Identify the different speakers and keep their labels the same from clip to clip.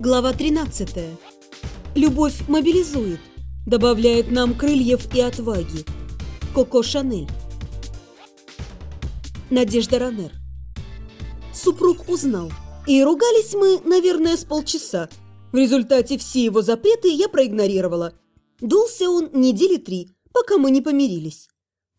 Speaker 1: Глава 13. Любовь мобилизует, добавляет нам крыльев и отваги. Коко Шанель. Надежда Ранер. Супруг узнал. И ругались мы, наверное, с полчаса. В результате все его запреты я проигнорировала. Дулся он недели три, пока мы не помирились.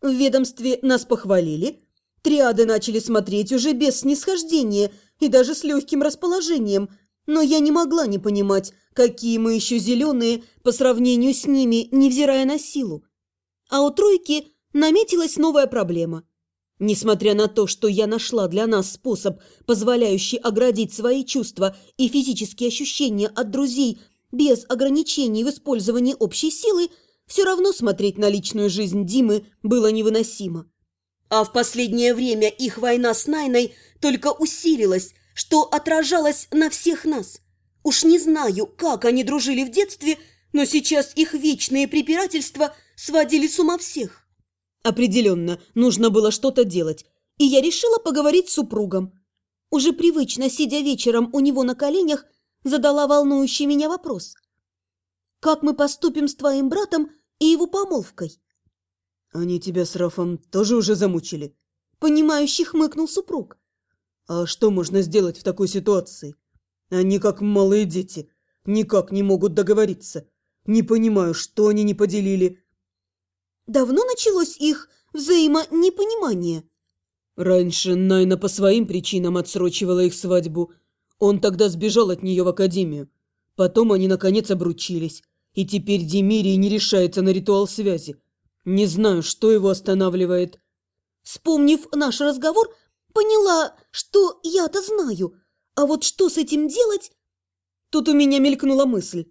Speaker 1: В ведомстве нас похвалили. Триады начали смотреть уже без снисхождения и даже с легким расположением – но я не могла не понимать, какие мы еще зеленые по сравнению с ними, невзирая на силу. А у тройки наметилась новая проблема. Несмотря на то, что я нашла для нас способ, позволяющий оградить свои чувства и физические ощущения от друзей без ограничений в использовании общей силы, все равно смотреть на личную жизнь Димы было невыносимо. А в последнее время их война с Найной только усилилась, что отражалось на всех нас. Уж не знаю, как они дружили в детстве, но сейчас их вечные препирательства сводили с ума всех. Определенно, нужно было что-то делать, и я решила поговорить с супругом. Уже привычно, сидя вечером у него на коленях, задала волнующий меня вопрос. «Как мы поступим с твоим братом и его помолвкой?»
Speaker 2: «Они тебя с Рафом тоже уже замучили?»
Speaker 1: Понимающий хмыкнул супруг.
Speaker 2: А что можно сделать в такой ситуации? Они как малые дети, никак не могут договориться. Не понимаю, что они не поделили.
Speaker 1: Давно началось их взаимонепонимание?
Speaker 2: Раньше Найна по своим причинам отсрочивала их свадьбу. Он тогда сбежал от нее в академию. Потом они, наконец, обручились. И теперь Демирий не решается на ритуал связи. Не знаю, что его останавливает.
Speaker 1: Вспомнив наш разговор, Поняла, что я-то знаю, а вот что с этим делать? Тут у меня мелькнула мысль.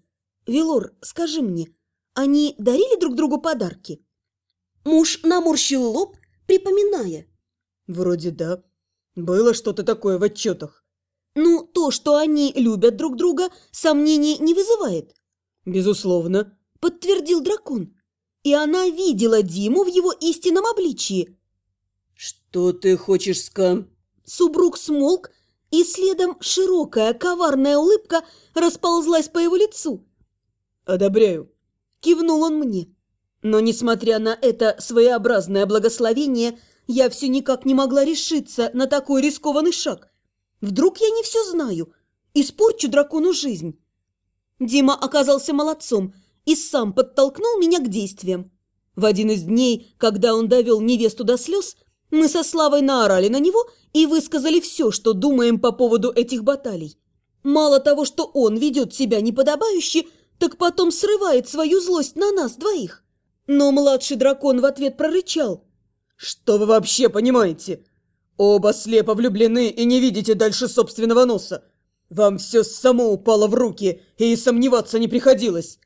Speaker 1: Велор, скажи мне, они дарили друг другу подарки? Муж наморщил лоб, припоминая.
Speaker 2: Вроде да. Было что-то такое в отчетах.
Speaker 1: Ну, то, что они любят друг друга, сомнений не вызывает.
Speaker 2: Безусловно.
Speaker 1: Подтвердил дракон. И она видела Диму в его истинном обличии.
Speaker 2: «Что ты хочешь ска...»
Speaker 1: Субрук смолк, и следом широкая коварная улыбка расползлась по его лицу.
Speaker 2: «Одобряю», –
Speaker 1: кивнул он мне. Но, несмотря на это своеобразное благословение, я все никак не могла решиться на такой рискованный шаг. Вдруг я не все знаю, испорчу дракону жизнь. Дима оказался молодцом и сам подтолкнул меня к действиям. В один из дней, когда он довел невесту до слез, мы со Славой наорали на него и высказали все, что думаем по поводу этих баталий. Мало того, что он ведет себя неподобающе, так потом срывает свою злость на нас двоих. Но младший дракон в ответ прорычал.
Speaker 2: «Что вы вообще понимаете? Оба слепо влюблены и не видите дальше собственного носа. Вам все само упало в руки, и сомневаться не приходилось».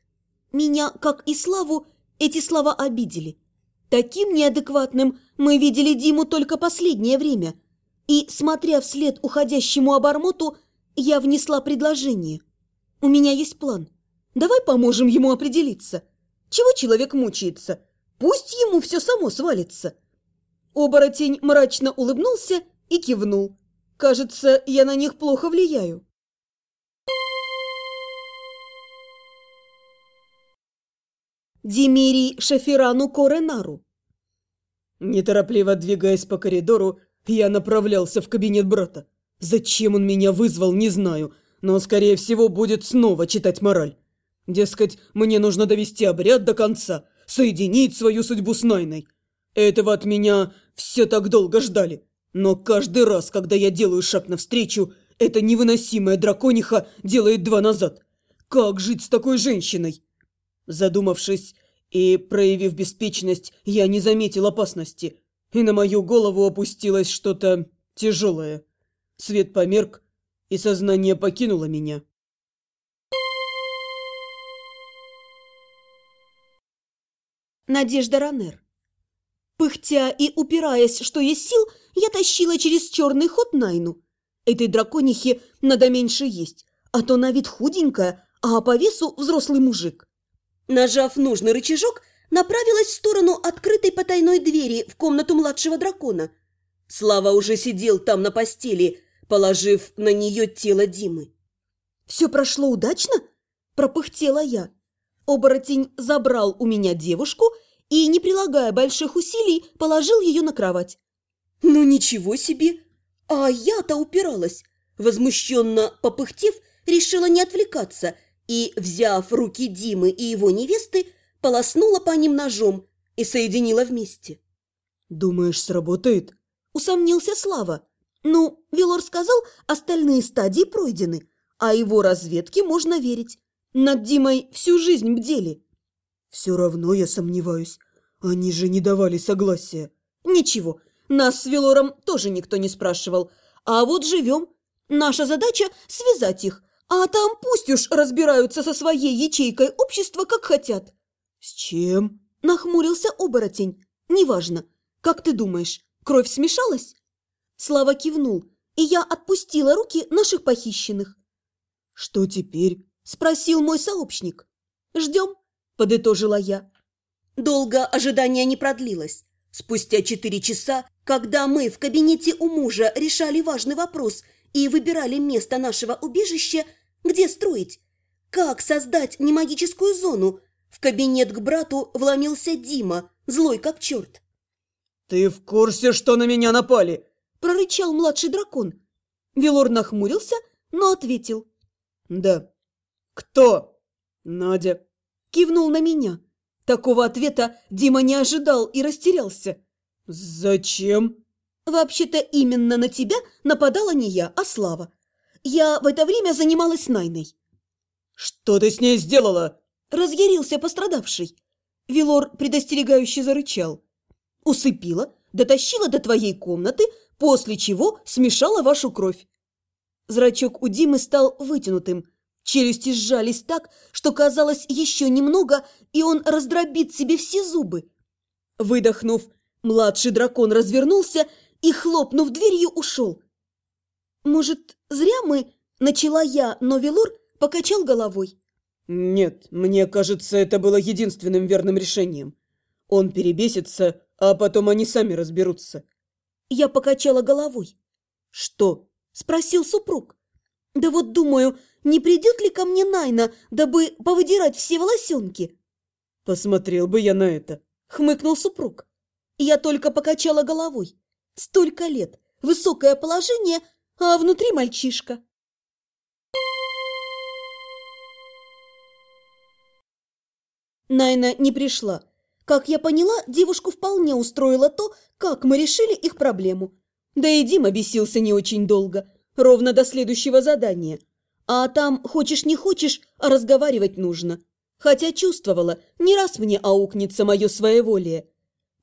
Speaker 1: Меня, как и Славу, эти слова обидели. Таким неадекватным мы видели Диму только последнее время. И, смотря вслед уходящему обормоту, я внесла предложение. У меня есть план. Давай поможем ему определиться. Чего человек мучается? Пусть ему все само свалится. Оборотень мрачно улыбнулся и кивнул. Кажется, я на них плохо влияю. Димирий Шафирану Коренару.
Speaker 2: Неторопливо двигаясь по коридору, я направлялся в кабинет брата. Зачем он меня вызвал, не знаю, но, скорее всего, будет снова читать мораль. Дескать, мне нужно довести обряд до конца, соединить свою судьбу с Найной. Этого от меня все так долго ждали. Но каждый раз, когда я делаю шаг навстречу, эта невыносимая дракониха делает два назад. Как жить с такой женщиной? Задумавшись и, проявив беспечность, я не заметил опасности, и на мою голову опустилось что-то тяжелое. Свет померк, и сознание покинуло меня.
Speaker 1: Надежда Ранер. Пыхтя и упираясь, что есть сил, я тащила через черный ход Найну. Этой драконихе надо меньше есть, а то на вид худенькая, а по весу взрослый мужик. Нажав нужный рычажок, направилась в сторону открытой потайной двери в комнату младшего дракона. Слава уже сидел там на постели, положив на нее тело Димы. Все прошло удачно? Пропыхтела я. Оборотень забрал у меня девушку и, не прилагая больших усилий, положил ее на кровать. Ну ничего себе! А я-то упиралась. Возмущенно попыхтев, решила не отвлекаться и, взяв руки Димы и его невесты, полоснула по ним ножом и соединила вместе.
Speaker 2: «Думаешь, сработает?»
Speaker 1: – усомнился Слава. «Ну, Велор сказал, остальные стадии пройдены, а его разведке можно верить. Над Димой всю жизнь бдели».
Speaker 2: «Все равно я сомневаюсь. Они же не давали согласия».
Speaker 1: «Ничего, нас с Велором тоже никто не спрашивал. А вот живем. Наша задача – связать их, а там пусть уж разбираются со своей ячейкой общества, как хотят».
Speaker 2: «С чем?»
Speaker 1: – нахмурился оборотень. «Неважно. Как ты думаешь, кровь смешалась?» Слава кивнул, и я отпустила руки наших похищенных.
Speaker 2: «Что теперь?»
Speaker 1: – спросил мой сообщник. «Ждем», – подытожила я. Долго ожидание не продлилось. Спустя четыре часа, когда мы в кабинете у мужа решали важный вопрос и выбирали место нашего убежища, где строить, как создать немагическую зону, в кабинет к брату вломился Дима, злой как черт.
Speaker 2: «Ты в курсе, что на меня напали?»
Speaker 1: – прорычал младший дракон. Велор нахмурился, но ответил.
Speaker 2: «Да». «Кто?» «Надя».
Speaker 1: Кивнул на меня. Такого ответа Дима не ожидал и растерялся.
Speaker 2: «Зачем?»
Speaker 1: «Вообще-то именно на тебя нападала не я, а Слава. Я в это время занималась Найной».
Speaker 2: «Что ты с ней сделала?»
Speaker 1: Разъярился пострадавший. Вилор предостерегающе зарычал. «Усыпила, дотащила до твоей комнаты, после чего смешала вашу кровь». Зрачок у Димы стал вытянутым. Челюсти сжались так, что казалось еще немного, и он раздробит себе все зубы. Выдохнув, младший дракон развернулся и, хлопнув дверью, ушел. «Может, зря мы?» – начала я, но Велор покачал головой.
Speaker 2: «Нет, мне кажется, это было единственным верным решением. Он перебесится, а потом они сами разберутся».
Speaker 1: Я покачала головой. «Что?» – спросил супруг. «Да вот думаю, не придет ли ко мне Найна, дабы повыдирать все волосенки?»
Speaker 2: «Посмотрел бы я на это», —
Speaker 1: хмыкнул супруг. Я только покачала головой. Столько лет, высокое положение, а внутри мальчишка. Найна не пришла. Как я поняла, девушку вполне устроило то, как мы решили их проблему. Да и Дима бесился не очень долго, ровно до следующего задания – а там, хочешь не хочешь, а разговаривать нужно. Хотя чувствовала, не раз мне аукнется мое своеволие.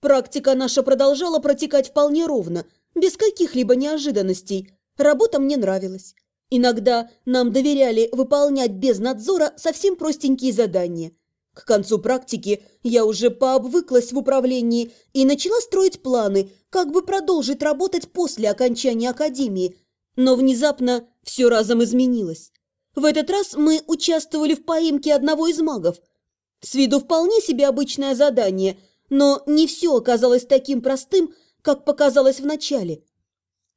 Speaker 1: Практика наша продолжала протекать вполне ровно, без каких-либо неожиданностей. Работа мне нравилась. Иногда нам доверяли выполнять без надзора совсем простенькие задания. К концу практики я уже пообвыклась в управлении и начала строить планы, как бы продолжить работать после окончания академии. Но внезапно все разом изменилось. В этот раз мы участвовали в поимке одного из магов. С виду вполне себе обычное задание, но не все оказалось таким простым, как показалось вначале.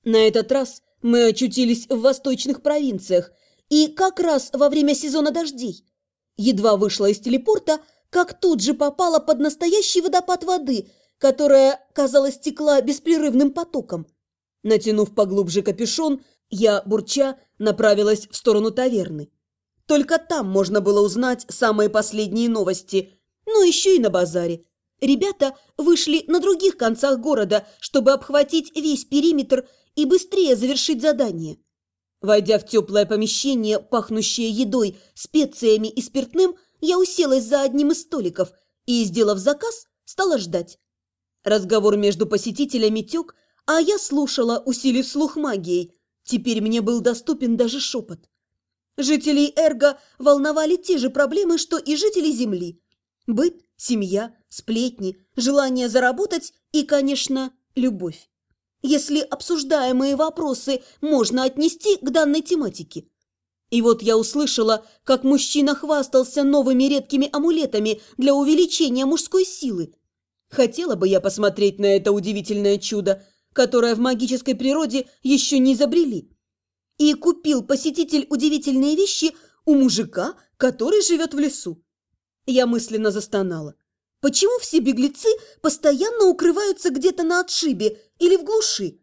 Speaker 1: На этот раз мы очутились в восточных провинциях и как раз во время сезона дождей. Едва вышла из телепорта, как тут же попала под настоящий водопад воды, которая, казалось, текла беспрерывным потоком. Натянув поглубже капюшон, я, бурча, направилась в сторону таверны. Только там можно было узнать самые последние новости, ну еще и на базаре. Ребята вышли на других концах города, чтобы обхватить весь периметр и быстрее завершить задание. Войдя в теплое помещение, пахнущее едой, специями и спиртным, я уселась за одним из столиков и, сделав заказ, стала ждать. Разговор между посетителями тек, а я слушала, усилив слух магией, Теперь мне был доступен даже шепот. Жителей Эрго волновали те же проблемы, что и жители Земли. Быт, семья, сплетни, желание заработать и, конечно, любовь. Если обсуждаемые вопросы можно отнести к данной тематике. И вот я услышала, как мужчина хвастался новыми редкими амулетами для увеличения мужской силы. Хотела бы я посмотреть на это удивительное чудо – которое в магической природе еще не изобрели. И купил посетитель удивительные вещи у мужика, который живет в лесу. Я мысленно застонала. Почему все беглецы постоянно укрываются где-то на отшибе или в глуши?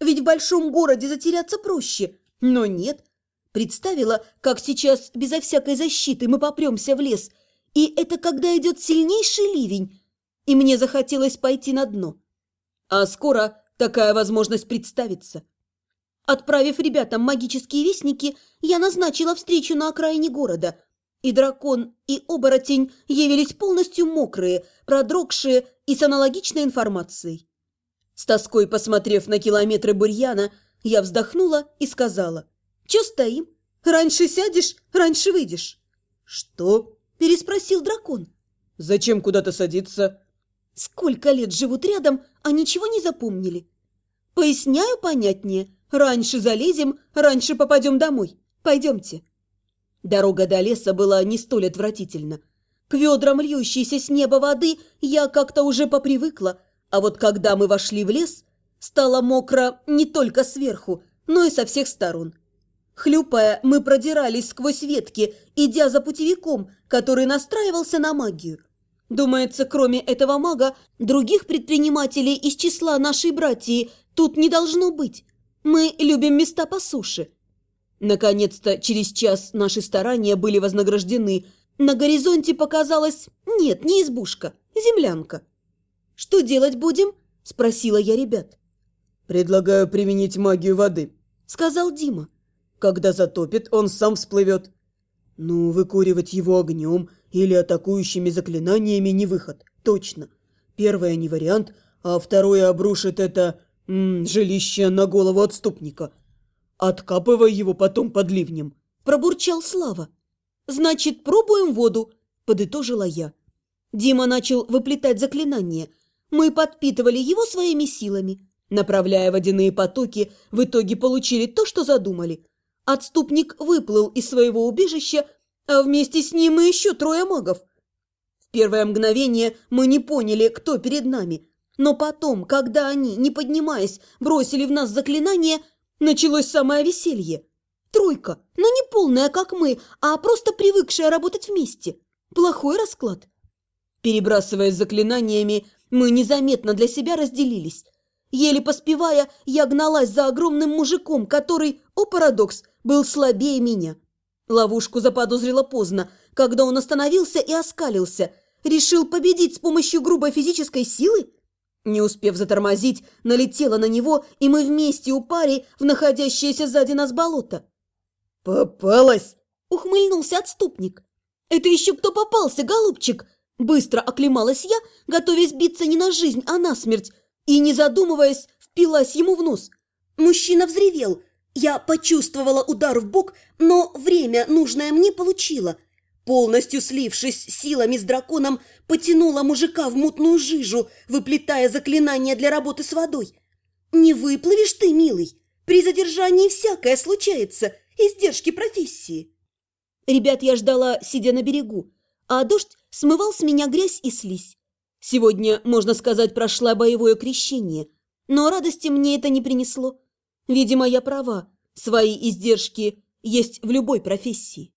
Speaker 1: Ведь в большом городе затеряться проще. Но нет. Представила, как сейчас безо всякой защиты мы попремся в лес. И это когда идет сильнейший ливень. И мне захотелось пойти на дно. А скоро такая возможность представится. Отправив ребятам магические вестники, я назначила встречу на окраине города. И дракон, и оборотень явились полностью мокрые, продрогшие и с аналогичной информацией. С тоской посмотрев на километры бурьяна, я вздохнула и сказала, «Чё стоим? Раньше сядешь, раньше выйдешь».
Speaker 2: «Что?»
Speaker 1: – переспросил дракон.
Speaker 2: «Зачем куда-то садиться?»
Speaker 1: «Сколько лет живут рядом, а ничего не запомнили?» «Поясняю понятнее. Раньше залезем, раньше попадем домой. Пойдемте». Дорога до леса была не столь отвратительна. К ведрам льющейся с неба воды я как-то уже попривыкла, а вот когда мы вошли в лес, стало мокро не только сверху, но и со всех сторон. Хлюпая, мы продирались сквозь ветки, идя за путевиком, который настраивался на магию. Думается, кроме этого мага, других предпринимателей из числа нашей братьи тут не должно быть. Мы любим места по суше. Наконец-то, через час наши старания были вознаграждены. На горизонте показалась... Нет, не избушка, землянка. «Что делать будем?» – спросила я ребят.
Speaker 2: «Предлагаю применить магию воды», –
Speaker 1: сказал Дима.
Speaker 2: «Когда затопит, он сам всплывет». «Ну, выкуривать его огнем или атакующими заклинаниями не выход, точно. Первое не вариант, а второе обрушит это м жилище на голову отступника. Откапывай его потом под ливнем», –
Speaker 1: пробурчал Слава. «Значит, пробуем воду», – подытожила я. Дима начал выплетать заклинание – мы подпитывали его своими силами. Направляя водяные потоки, в итоге получили то, что задумали. Отступник выплыл из своего убежища, а вместе с ним и еще трое магов. В первое мгновение мы не поняли, кто перед нами. Но потом, когда они, не поднимаясь, бросили в нас заклинание, началось самое веселье. Тройка, но не полная, как мы, а просто привыкшая работать вместе. Плохой расклад. Перебрасываясь заклинаниями, мы незаметно для себя разделились. Еле поспевая, я гналась за огромным мужиком, который, о парадокс, был слабее меня. Ловушку заподозрила поздно, когда он остановился и оскалился. Решил победить с помощью грубой физической силы? Не успев затормозить, налетела на него, и мы вместе упали в находящееся сзади нас болото.
Speaker 2: «Попалась!»
Speaker 1: – ухмыльнулся отступник. «Это еще кто попался, голубчик?» Быстро оклемалась я, готовясь биться не на жизнь, а на смерть, и, не задумываясь, впилась ему в нос. Мужчина взревел. Я почувствовала удар в бок, но время, нужное мне, получила. Полностью слившись силами с драконом, потянула мужика в мутную жижу, выплетая заклинание для работы с водой. «Не выплывешь ты, милый! При задержании всякое случается, издержки профессии!» Ребят я ждала, сидя на берегу а дождь смывал с меня грязь и слизь. Сегодня, можно сказать, прошла боевое крещение, но радости мне это не принесло. Видимо, я права, свои издержки есть в любой профессии.